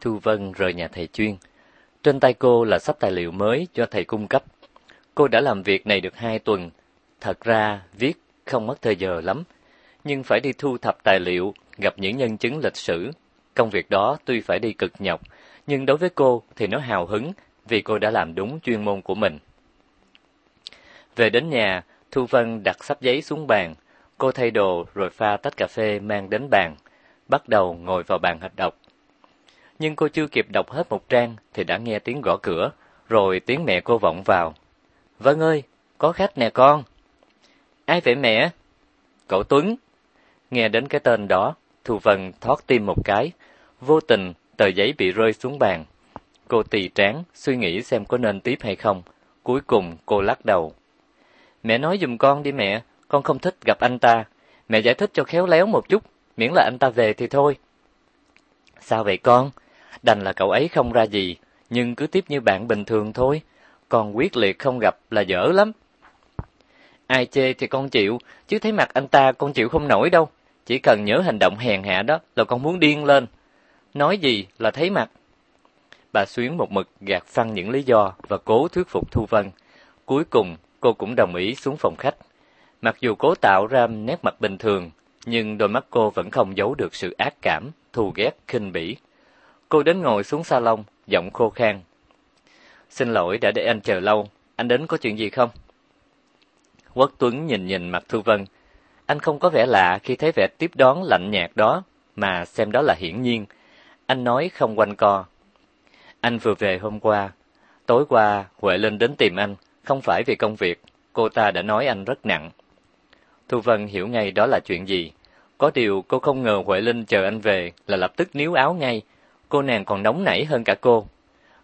Thu Vân rời nhà thầy chuyên. Trên tay cô là sắp tài liệu mới do thầy cung cấp. Cô đã làm việc này được hai tuần. Thật ra, viết không mất thời giờ lắm, nhưng phải đi thu thập tài liệu, gặp những nhân chứng lịch sử. Công việc đó tuy phải đi cực nhọc, nhưng đối với cô thì nó hào hứng vì cô đã làm đúng chuyên môn của mình. Về đến nhà, Thu Vân đặt sắp giấy xuống bàn, cô thay đồ rồi pha tách cà phê mang đến bàn, bắt đầu ngồi vào bàn hạch đọc. Nhưng cô chưa kịp đọc hết một trang thì đã nghe tiếng gõ cửa, rồi tiếng mẹ cô vọng vào. vâng ơi, có khách nè con. Ai vậy mẹ? Cậu Tuấn. Nghe đến cái tên đó, Thu Vân thoát tim một cái, vô tình tờ giấy bị rơi xuống bàn. Cô tỳ tráng, suy nghĩ xem có nên tiếp hay không. Cuối cùng cô lắc đầu. Mẹ nói giùm con đi mẹ, con không thích gặp anh ta. Mẹ giải thích cho khéo léo một chút, miễn là anh ta về thì thôi. Sao vậy con? Đành là cậu ấy không ra gì, nhưng cứ tiếp như bạn bình thường thôi. Còn quyết liệt không gặp là dở lắm. Ai chê thì con chịu, chứ thấy mặt anh ta con chịu không nổi đâu. Chỉ cần nhớ hành động hèn hạ đó là con muốn điên lên. Nói gì là thấy mặt. Bà Xuyến một mực gạt phăng những lý do và cố thuyết phục Thu Vân. Cuối cùng, cô cũng đồng ý xuống phòng khách. Mặc dù cố tạo ra nét mặt bình thường, nhưng đôi mắt cô vẫn không giấu được sự ác cảm, thù ghét, khinh bỉ. Cô đến ngồi xuống salon, giọng khô khan. Xin lỗi đã để anh chờ lâu, anh đến có chuyện gì không? Quốc Tuấn nhìn nhìn mặt Thu Vân. Anh không có vẻ lạ khi thấy vẻ tiếp đón lạnh nhạt đó, mà xem đó là hiển nhiên. Anh nói không quanh co. Anh vừa về hôm qua. Tối qua, Huệ Linh đến tìm anh, không phải vì công việc. Cô ta đã nói anh rất nặng. Thu Vân hiểu ngay đó là chuyện gì. Có điều cô không ngờ Huệ Linh chờ anh về là lập tức níu áo ngay. Cô nàng còn nóng nảy hơn cả cô.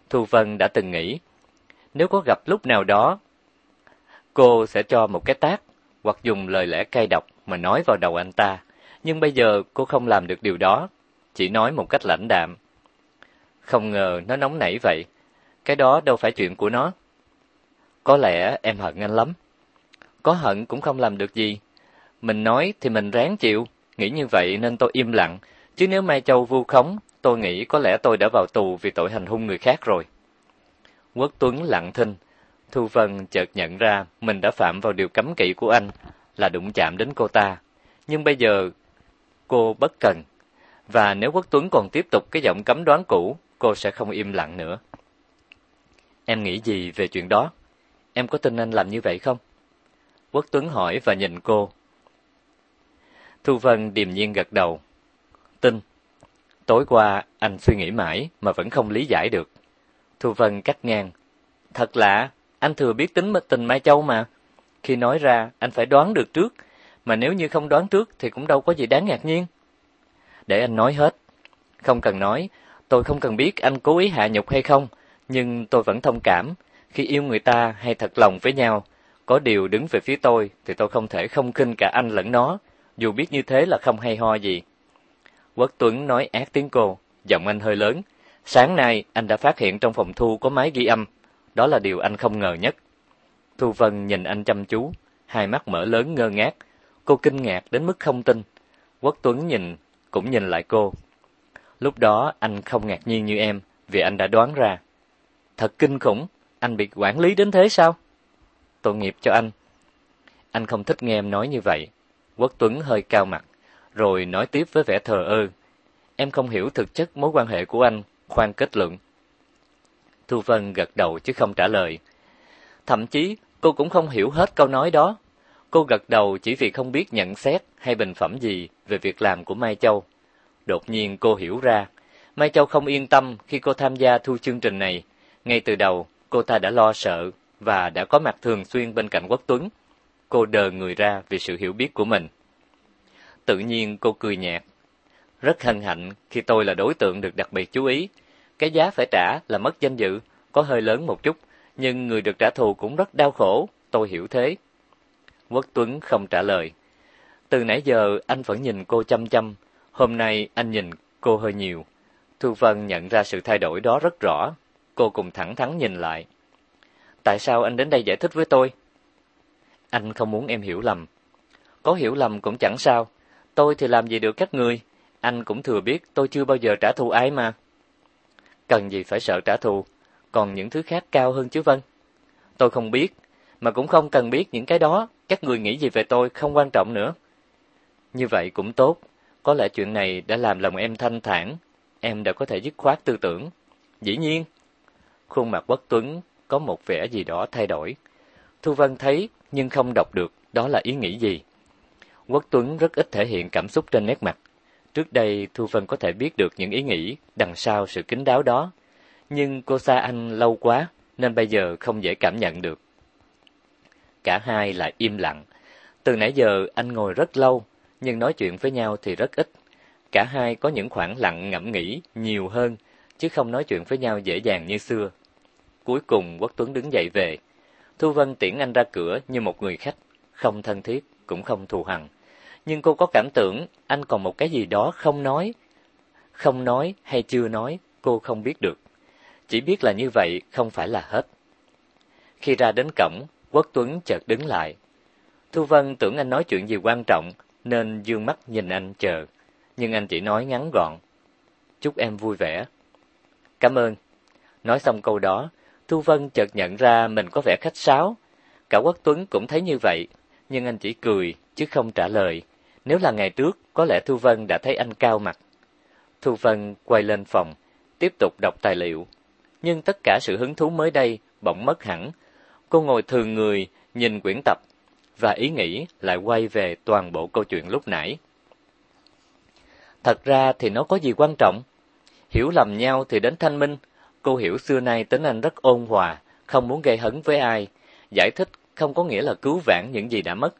Thu Vân đã từng nghĩ, nếu có gặp lúc nào đó, cô sẽ cho một cái tác hoặc dùng lời lẽ cay độc mà nói vào đầu anh ta. Nhưng bây giờ cô không làm được điều đó, chỉ nói một cách lãnh đạm. Không ngờ nó nóng nảy vậy. Cái đó đâu phải chuyện của nó. Có lẽ em hận anh lắm. Có hận cũng không làm được gì. Mình nói thì mình ráng chịu, nghĩ như vậy nên tôi im lặng. Chứ nếu Mai Châu vu khống, tôi nghĩ có lẽ tôi đã vào tù vì tội hành hung người khác rồi. Quốc Tuấn lặng thinh. Thu Vân chợt nhận ra mình đã phạm vào điều cấm kỵ của anh là đụng chạm đến cô ta. Nhưng bây giờ cô bất cần. Và nếu Quốc Tuấn còn tiếp tục cái giọng cấm đoán cũ, cô sẽ không im lặng nữa. Em nghĩ gì về chuyện đó? Em có tin anh làm như vậy không? Quốc Tuấn hỏi và nhìn cô. Thu Vân điềm nhiên gật đầu. Tin. Tối qua anh suy nghĩ mãi mà vẫn không lý giải được. Thu Vân cắt ngang. Thật lạ, anh thừa biết tính tình Mai Châu mà. Khi nói ra, anh phải đoán được trước, mà nếu như không đoán trước thì cũng đâu có gì đáng ngạc nhiên. Để anh nói hết. Không cần nói, tôi không cần biết anh cố ý hạ nhục hay không, nhưng tôi vẫn thông cảm. Khi yêu người ta hay thật lòng với nhau, có điều đứng về phía tôi thì tôi không thể không khinh cả anh lẫn nó, dù biết như thế là không hay ho gì. Quốc Tuấn nói ác tiếng cô, giọng anh hơi lớn. Sáng nay anh đã phát hiện trong phòng thu có máy ghi âm, đó là điều anh không ngờ nhất. Thu Vân nhìn anh chăm chú, hai mắt mở lớn ngơ ngác, cô kinh ngạc đến mức không tin. Quốc Tuấn nhìn, cũng nhìn lại cô. Lúc đó anh không ngạc nhiên như em, vì anh đã đoán ra. Thật kinh khủng, anh bị quản lý đến thế sao? Tội nghiệp cho anh. Anh không thích nghe em nói như vậy. Quốc Tuấn hơi cao mặt, rồi nói tiếp với vẻ thờ ơ. Em không hiểu thực chất mối quan hệ của anh, khoan kết luận. Thu Vân gật đầu chứ không trả lời. Thậm chí, cô cũng không hiểu hết câu nói đó. Cô gật đầu chỉ vì không biết nhận xét hay bình phẩm gì về việc làm của Mai Châu. Đột nhiên cô hiểu ra, Mai Châu không yên tâm khi cô tham gia thu chương trình này. Ngay từ đầu, cô ta đã lo sợ và đã có mặt thường xuyên bên cạnh Quốc Tuấn. Cô đờ người ra vì sự hiểu biết của mình. Tự nhiên cô cười nhạt. Rất hân hạnh khi tôi là đối tượng được đặc biệt chú ý. Cái giá phải trả là mất danh dự, có hơi lớn một chút, nhưng người được trả thù cũng rất đau khổ, tôi hiểu thế. Quốc Tuấn không trả lời. Từ nãy giờ anh vẫn nhìn cô chăm chăm, hôm nay anh nhìn cô hơi nhiều. Thu Vân nhận ra sự thay đổi đó rất rõ, cô cùng thẳng thắn nhìn lại. Tại sao anh đến đây giải thích với tôi? Anh không muốn em hiểu lầm. Có hiểu lầm cũng chẳng sao, tôi thì làm gì được các người, anh cũng thừa biết tôi chưa bao giờ trả thù ai mà. cần gì phải sợ trả thù, còn những thứ khác cao hơn chứ Vân. Tôi không biết, mà cũng không cần biết những cái đó, các người nghĩ gì về tôi không quan trọng nữa. Như vậy cũng tốt, có lẽ chuyện này đã làm lòng em thanh thản, em đã có thể dứt khoát tư tưởng. Dĩ nhiên, khuôn mặt Quốc Tuấn có một vẻ gì đó thay đổi. Thu Vân thấy nhưng không đọc được đó là ý nghĩ gì. Quốc Tuấn rất ít thể hiện cảm xúc trên nét mặt. Trước đây Thu Vân có thể biết được những ý nghĩ đằng sau sự kín đáo đó, nhưng cô xa anh lâu quá nên bây giờ không dễ cảm nhận được. Cả hai lại im lặng. Từ nãy giờ anh ngồi rất lâu, nhưng nói chuyện với nhau thì rất ít. Cả hai có những khoảng lặng ngẫm nghĩ nhiều hơn, chứ không nói chuyện với nhau dễ dàng như xưa. Cuối cùng Quốc Tuấn đứng dậy về. Thu Vân tiễn anh ra cửa như một người khách, không thân thiết, cũng không thù hằn. Nhưng cô có cảm tưởng anh còn một cái gì đó không nói. Không nói hay chưa nói, cô không biết được. Chỉ biết là như vậy không phải là hết. Khi ra đến cổng, Quốc Tuấn chợt đứng lại. Thu Vân tưởng anh nói chuyện gì quan trọng, nên dương mắt nhìn anh chờ. Nhưng anh chỉ nói ngắn gọn. Chúc em vui vẻ. Cảm ơn. Nói xong câu đó, Thu Vân chợt nhận ra mình có vẻ khách sáo. Cả Quốc Tuấn cũng thấy như vậy, nhưng anh chỉ cười, chứ không trả lời. Nếu là ngày trước, có lẽ Thu Vân đã thấy anh cao mặt. Thu Vân quay lên phòng, tiếp tục đọc tài liệu. Nhưng tất cả sự hứng thú mới đây bỗng mất hẳn. Cô ngồi thường người, nhìn quyển tập, và ý nghĩ lại quay về toàn bộ câu chuyện lúc nãy. Thật ra thì nó có gì quan trọng? Hiểu lầm nhau thì đến thanh minh. Cô hiểu xưa nay tính anh rất ôn hòa, không muốn gây hấn với ai. Giải thích không có nghĩa là cứu vãn những gì đã mất.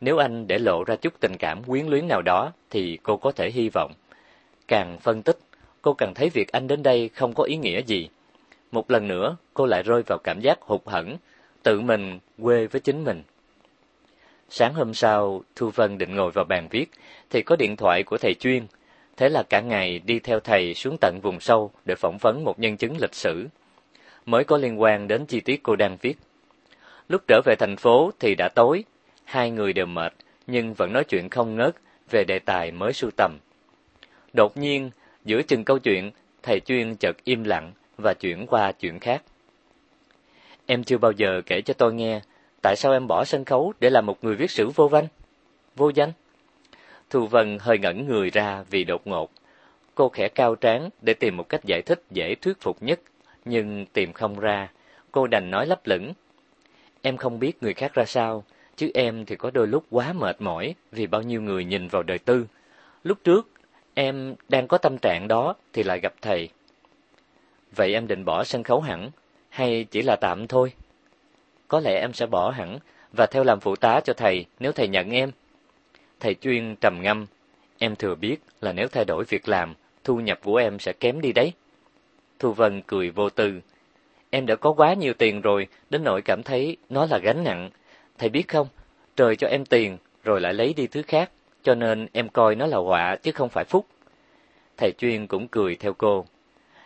Nếu anh để lộ ra chút tình cảm quyến luyến nào đó thì cô có thể hy vọng. Càng phân tích, cô càng thấy việc anh đến đây không có ý nghĩa gì. Một lần nữa, cô lại rơi vào cảm giác hụt hẫng, tự mình quê với chính mình. Sáng hôm sau, Thu Vân định ngồi vào bàn viết, thì có điện thoại của thầy chuyên. Thế là cả ngày đi theo thầy xuống tận vùng sâu để phỏng vấn một nhân chứng lịch sử. Mới có liên quan đến chi tiết cô đang viết. Lúc trở về thành phố thì đã tối, hai người đều mệt, nhưng vẫn nói chuyện không ngớt về đề tài mới sưu tầm. Đột nhiên, giữa chừng câu chuyện, thầy chuyên chợt im lặng và chuyển qua chuyện khác. Em chưa bao giờ kể cho tôi nghe tại sao em bỏ sân khấu để làm một người viết sử vô văn, vô danh. Thu Vân hơi ngẩn người ra vì đột ngột. Cô khẽ cao trán để tìm một cách giải thích dễ thuyết phục nhất, nhưng tìm không ra. Cô đành nói lấp lửng. Em không biết người khác ra sao, chứ em thì có đôi lúc quá mệt mỏi vì bao nhiêu người nhìn vào đời tư. Lúc trước, em đang có tâm trạng đó thì lại gặp thầy. Vậy em định bỏ sân khấu hẳn, hay chỉ là tạm thôi? Có lẽ em sẽ bỏ hẳn và theo làm phụ tá cho thầy nếu thầy nhận em. Thầy chuyên trầm ngâm, em thừa biết là nếu thay đổi việc làm, thu nhập của em sẽ kém đi đấy. Thu Vân cười vô tư. Em đã có quá nhiều tiền rồi, đến nỗi cảm thấy nó là gánh nặng. Thầy biết không, trời cho em tiền, rồi lại lấy đi thứ khác, cho nên em coi nó là họa chứ không phải phúc. Thầy chuyên cũng cười theo cô.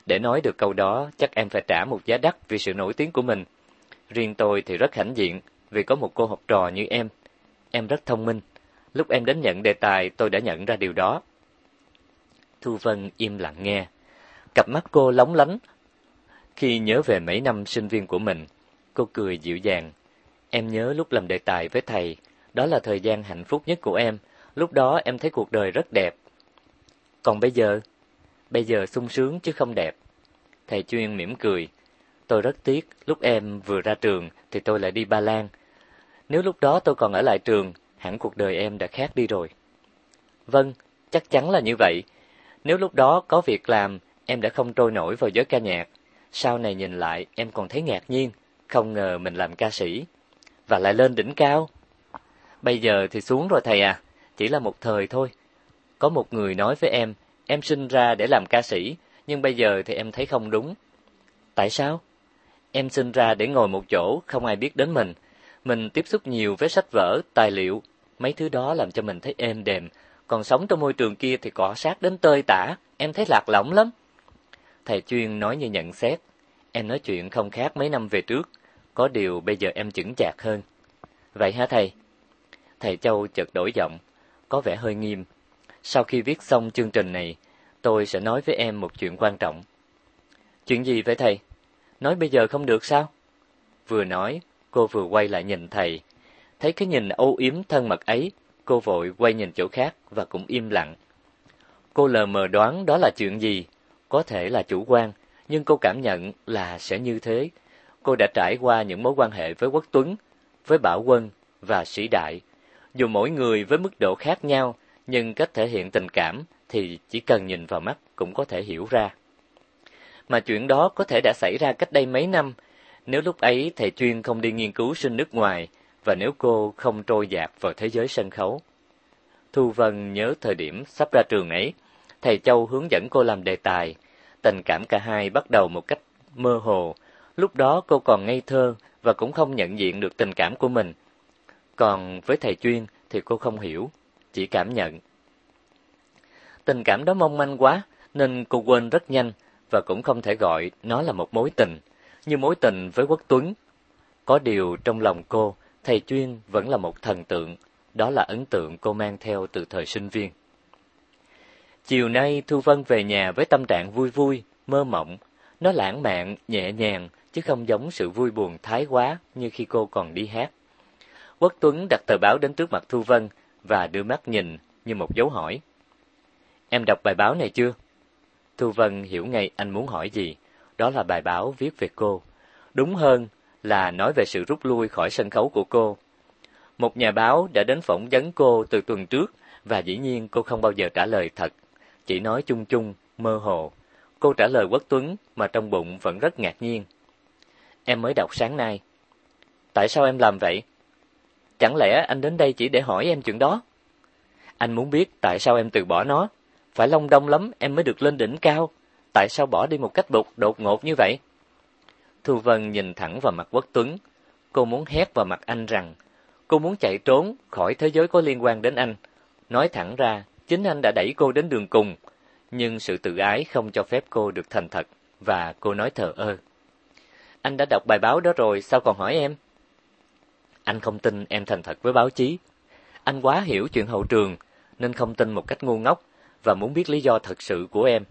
Để nói được câu đó, chắc em phải trả một giá đắt vì sự nổi tiếng của mình. Riêng tôi thì rất hãnh diện vì có một cô học trò như em. Em rất thông minh. Lúc em đến nhận đề tài tôi đã nhận ra điều đó. Thu Vân im lặng nghe. Cặp mắt cô lóng lánh. Khi nhớ về mấy năm sinh viên của mình, cô cười dịu dàng. Em nhớ lúc làm đề tài với thầy, đó là thời gian hạnh phúc nhất của em. Lúc đó em thấy cuộc đời rất đẹp. Còn bây giờ? Bây giờ sung sướng chứ không đẹp. Thầy chuyên mỉm cười. Tôi rất tiếc, lúc em vừa ra trường thì tôi lại đi Ba Lan. Nếu lúc đó tôi còn ở lại trường, hẳn cuộc đời em đã khác đi rồi. Vâng, chắc chắn là như vậy. Nếu lúc đó có việc làm, em đã không trôi nổi vào giới ca nhạc. Sau này nhìn lại, em còn thấy ngạc nhiên, không ngờ mình làm ca sĩ. Và lại lên đỉnh cao. Bây giờ thì xuống rồi thầy à, chỉ là một thời thôi. Có một người nói với em, em sinh ra để làm ca sĩ, nhưng bây giờ thì em thấy không đúng. Tại sao? Em sinh ra để ngồi một chỗ, không ai biết đến mình. Mình tiếp xúc nhiều với sách vở, tài liệu, mấy thứ đó làm cho mình thấy êm đềm. Còn sống trong môi trường kia thì cọ sát đến tơi tả, em thấy lạc lõng lắm. Thầy chuyên nói như nhận xét. Em nói chuyện không khác mấy năm về trước, có điều bây giờ em chững chạc hơn. Vậy hả thầy? Thầy Châu chợt đổi giọng, có vẻ hơi nghiêm. Sau khi viết xong chương trình này, tôi sẽ nói với em một chuyện quan trọng. Chuyện gì vậy thầy? Nói bây giờ không được sao? Vừa nói, cô vừa quay lại nhìn thầy. Thấy cái nhìn âu yếm thân mật ấy, cô vội quay nhìn chỗ khác và cũng im lặng. Cô lờ mờ đoán đó là chuyện gì, có thể là chủ quan, nhưng cô cảm nhận là sẽ như thế. Cô đã trải qua những mối quan hệ với Quốc Tuấn, với Bảo Quân và Sĩ Đại. Dù mỗi người với mức độ khác nhau, nhưng cách thể hiện tình cảm thì chỉ cần nhìn vào mắt cũng có thể hiểu ra. Mà chuyện đó có thể đã xảy ra cách đây mấy năm, nếu lúc ấy thầy chuyên không đi nghiên cứu sinh nước ngoài và nếu cô không trôi dạt vào thế giới sân khấu. Thu Vân nhớ thời điểm sắp ra trường ấy, thầy Châu hướng dẫn cô làm đề tài, tình cảm cả hai bắt đầu một cách mơ hồ, lúc đó cô còn ngây thơ và cũng không nhận diện được tình cảm của mình. Còn với thầy chuyên thì cô không hiểu, chỉ cảm nhận. Tình cảm đó mong manh quá nên cô quên rất nhanh và cũng không thể gọi nó là một mối tình, như mối tình với Quốc Tuấn. Có điều trong lòng cô, thầy chuyên vẫn là một thần tượng, đó là ấn tượng cô mang theo từ thời sinh viên. Chiều nay Thu Vân về nhà với tâm trạng vui vui, mơ mộng, nó lãng mạn, nhẹ nhàng chứ không giống sự vui buồn thái quá như khi cô còn đi hát. Quốc Tuấn đặt tờ báo đến trước mặt Thu Vân và đưa mắt nhìn như một dấu hỏi. Em đọc bài báo này chưa? Thu Vân hiểu ngay anh muốn hỏi gì, đó là bài báo viết về cô. Đúng hơn là nói về sự rút lui khỏi sân khấu của cô. Một nhà báo đã đến phỏng vấn cô từ tuần trước và dĩ nhiên cô không bao giờ trả lời thật, chỉ nói chung chung, mơ hồ. Cô trả lời Quốc Tuấn mà trong bụng vẫn rất ngạc nhiên. Em mới đọc sáng nay. Tại sao em làm vậy? Chẳng lẽ anh đến đây chỉ để hỏi em chuyện đó? Anh muốn biết tại sao em từ bỏ nó. Phải long đong lắm em mới được lên đỉnh cao. Tại sao bỏ đi một cách bột đột ngột như vậy? Thu Vân nhìn thẳng vào mặt Quốc Tuấn. Cô muốn hét vào mặt anh rằng cô muốn chạy trốn khỏi thế giới có liên quan đến anh. Nói thẳng ra, chính anh đã đẩy cô đến đường cùng. Nhưng sự tự ái không cho phép cô được thành thật, và cô nói thờ ơ. Anh đã đọc bài báo đó rồi, sao còn hỏi em? Anh không tin em thành thật với báo chí. Anh quá hiểu chuyện hậu trường, nên không tin một cách ngu ngốc và muốn biết lý do thật sự của em.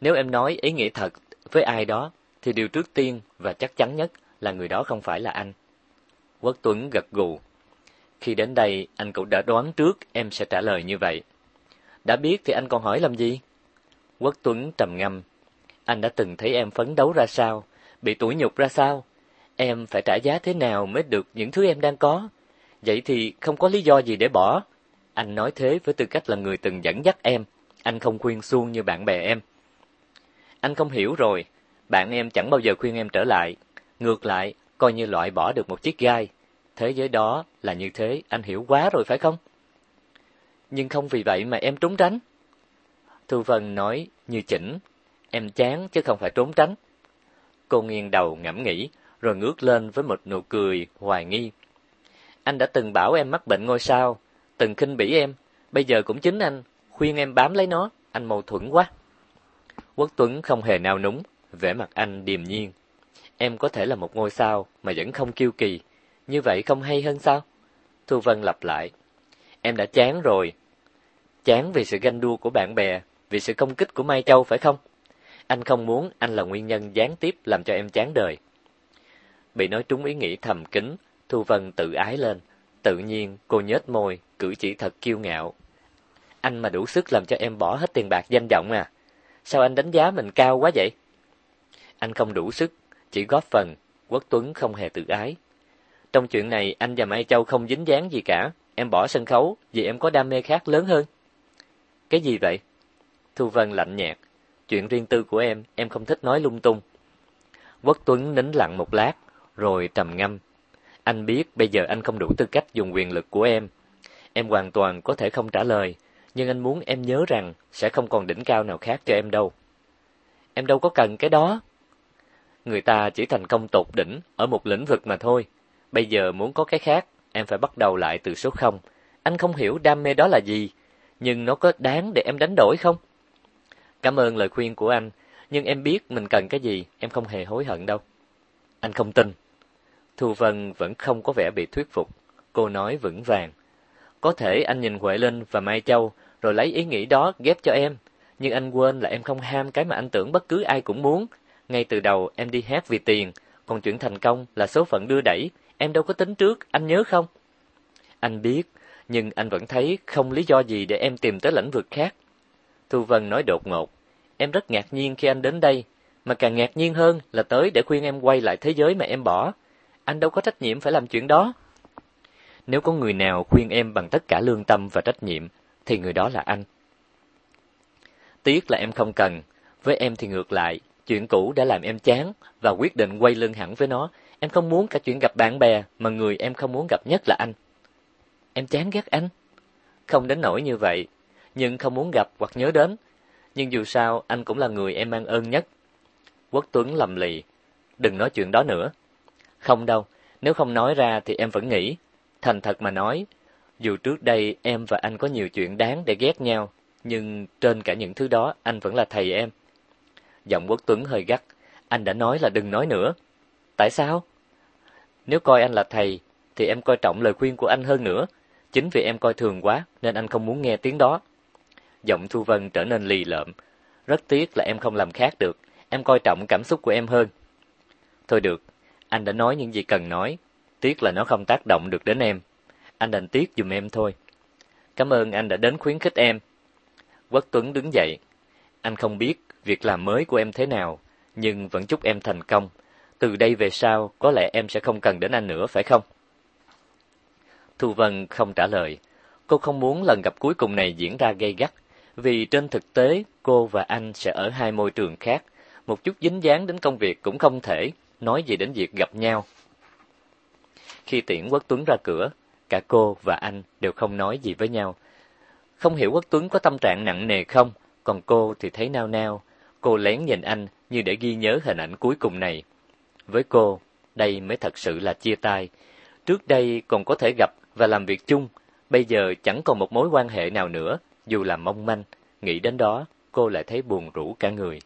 Nếu em nói ý nghĩa thật với ai đó, thì điều trước tiên và chắc chắn nhất là người đó không phải là anh. Quốc Tuấn gật gù. Khi đến đây, anh cũng đã đoán trước em sẽ trả lời như vậy. Đã biết thì anh còn hỏi làm gì? Quốc Tuấn trầm ngâm. Anh đã từng thấy em phấn đấu ra sao, bị tủi nhục ra sao? Em phải trả giá thế nào mới được những thứ em đang có? Vậy thì không có lý do gì để bỏ. Anh nói thế với tư cách là người từng dẫn dắt em, anh không khuyên suông như bạn bè em. Anh không hiểu rồi, bạn em chẳng bao giờ khuyên em trở lại, ngược lại, coi như loại bỏ được một chiếc gai. Thế giới đó là như thế, anh hiểu quá rồi phải không? Nhưng không vì vậy mà em trốn tránh. Thu Vân nói như chỉnh, em chán chứ không phải trốn tránh. Cô nghiêng đầu ngẫm nghĩ, rồi ngước lên với một nụ cười hoài nghi. Anh đã từng bảo em mắc bệnh ngôi sao, từng khinh bỉ em, bây giờ cũng chính anh khuyên em bám lấy nó, anh mâu thuẫn quá. Quốc Tuấn không hề nao núng, vẻ mặt anh điềm nhiên. Em có thể là một ngôi sao mà vẫn không kiêu kỳ, như vậy không hay hơn sao? Thu Vân lặp lại. Em đã chán rồi. Chán vì sự ganh đua của bạn bè, vì sự công kích của Mai Châu phải không? Anh không muốn anh là nguyên nhân gián tiếp làm cho em chán đời. Bị nói trúng ý nghĩ thầm kín, Thu Vân tự ái lên. Tự nhiên cô nhếch môi, cử chỉ thật kiêu ngạo. Anh mà đủ sức làm cho em bỏ hết tiền bạc danh vọng à? Sao anh đánh giá mình cao quá vậy? Anh không đủ sức, chỉ góp phần, Quốc Tuấn không hề tự ái. Trong chuyện này anh và Mai Châu không dính dáng gì cả, em bỏ sân khấu vì em có đam mê khác lớn hơn. Cái gì vậy? Thu Vân lạnh nhạt, chuyện riêng tư của em, em không thích nói lung tung. Quốc Tuấn nín lặng một lát, rồi trầm ngâm. Anh biết bây giờ anh không đủ tư cách dùng quyền lực của em. Em hoàn toàn có thể không trả lời, nhưng anh muốn em nhớ rằng sẽ không còn đỉnh cao nào khác cho em đâu. Em đâu có cần cái đó. Người ta chỉ thành công tột đỉnh ở một lĩnh vực mà thôi. Bây giờ muốn có cái khác, em phải bắt đầu lại từ số không. Anh không hiểu đam mê đó là gì, nhưng nó có đáng để em đánh đổi không? Cảm ơn lời khuyên của anh, nhưng em biết mình cần cái gì, em không hề hối hận đâu. Anh không tin. Thu Vân vẫn không có vẻ bị thuyết phục. Cô nói vững vàng. Có thể anh nhìn Huệ Linh và Mai Châu rồi lấy ý nghĩ đó ghép cho em. Nhưng anh quên là em không ham cái mà anh tưởng bất cứ ai cũng muốn. Ngay từ đầu em đi hát vì tiền, còn chuyện thành công là số phận đưa đẩy, em đâu có tính trước, anh nhớ không? Anh biết, nhưng anh vẫn thấy không lý do gì để em tìm tới lĩnh vực khác. Thu Vân nói đột ngột, em rất ngạc nhiên khi anh đến đây, mà càng ngạc nhiên hơn là tới để khuyên em quay lại thế giới mà em bỏ. Anh đâu có trách nhiệm phải làm chuyện đó. Nếu có người nào khuyên em bằng tất cả lương tâm và trách nhiệm, thì người đó là anh. Tiếc là em không cần, với em thì ngược lại, chuyện cũ đã làm em chán và quyết định quay lưng hẳn với nó. Em không muốn cả chuyện gặp bạn bè, mà người em không muốn gặp nhất là anh. Em chán ghét anh? Không đến nỗi như vậy, nhưng không muốn gặp hoặc nhớ đến. Nhưng dù sao, anh cũng là người em mang ơn nhất. Quốc Tuấn lầm lì, đừng nói chuyện đó nữa. Không đâu, nếu không nói ra thì em vẫn nghĩ. Thành thật mà nói, dù trước đây em và anh có nhiều chuyện đáng để ghét nhau, nhưng trên cả những thứ đó anh vẫn là thầy em. Giọng Quốc Tuấn hơi gắt, anh đã nói là đừng nói nữa. Tại sao? Nếu coi anh là thầy, thì em coi trọng lời khuyên của anh hơn nữa. Chính vì em coi thường quá, nên anh không muốn nghe tiếng đó. Giọng Thu Vân trở nên lì lợm. Rất tiếc là em không làm khác được, em coi trọng cảm xúc của em hơn. Thôi được, anh đã nói những gì cần nói, tiếc là nó không tác động được đến em. Anh đành tiếc dùm em thôi. Cảm ơn anh đã đến khuyến khích em. Quốc Tuấn đứng dậy. Anh không biết việc làm mới của em thế nào, nhưng vẫn chúc em thành công. Từ đây về sau, có lẽ em sẽ không cần đến anh nữa, phải không? Thu Vân không trả lời. Cô không muốn lần gặp cuối cùng này diễn ra gay gắt, vì trên thực tế cô và anh sẽ ở hai môi trường khác, một chút dính dáng đến công việc cũng không thể, nói gì đến việc gặp nhau. Khi tiễn Quốc Tuấn ra cửa, cả cô và anh đều không nói gì với nhau. Không hiểu Quốc Tuấn có tâm trạng nặng nề không, còn cô thì thấy nao nao. Cô lén nhìn anh như để ghi nhớ hình ảnh cuối cùng này. Với cô, đây mới thật sự là chia tay. Trước đây còn có thể gặp và làm việc chung, bây giờ chẳng còn một mối quan hệ nào nữa, dù là mong manh. Nghĩ đến đó, cô lại thấy buồn rũ cả người.